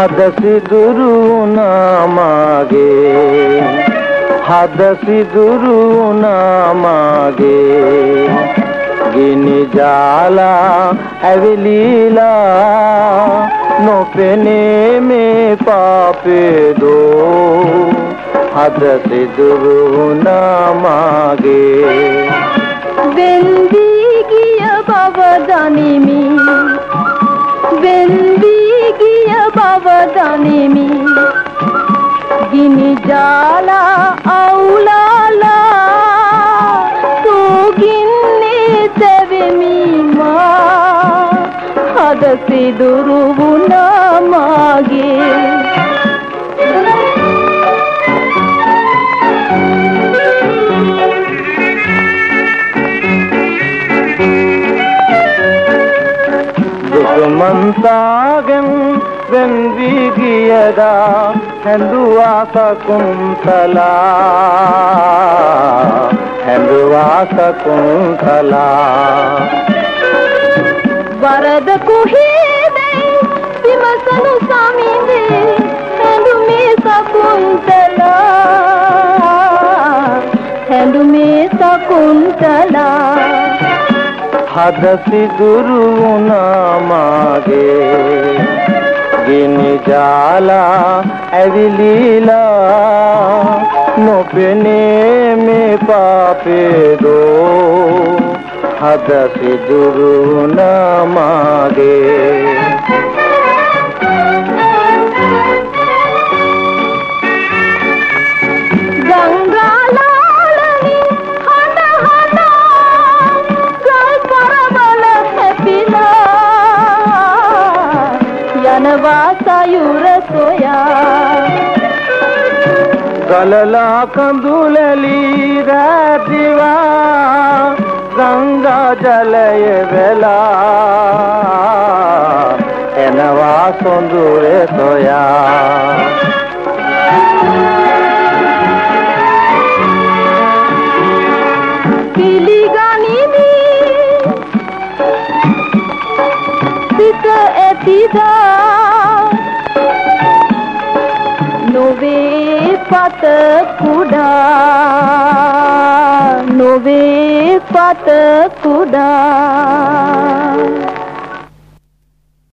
හද සිදුරු වුණා මාගේ හද සිදුරු වුණා මාගේ ගිනි ජාලා ඇවිලීලා නොපෙනේ මේ පාපේ දෝ. හද සිදුරු වුණා ගිනි ජාලා අවුලාලා සෝගින්නේ තෙවෙමි මා හද සිදුරු වුණා මාගේ දුකමන්තාගෙන් වෙන් වී ගියදා හැඳුවා සකුන්තලා. හැඳුවා සකුන්තලා. වරද කුහේදයි විමසනු සමිඳේ හැඳුමේ සකුන්තලා. හැඳුමේ සකුන්තලා. හද සිදුරු වුණා මාගේ ගිනි ජාලා ඇවිලීලා නොපෙනේ මේ පාපේ දෝ හද සිදුරු වුණා මාගේ ගංගාලාලනි ගලලා කඳුලලි රැදිවා ගංගා ජලය වෙලා එනවා සොඳුරේ සොයා පිළිගනිමි සිත ඇතිදා පත කුඩා නොවේ පත කුඩා.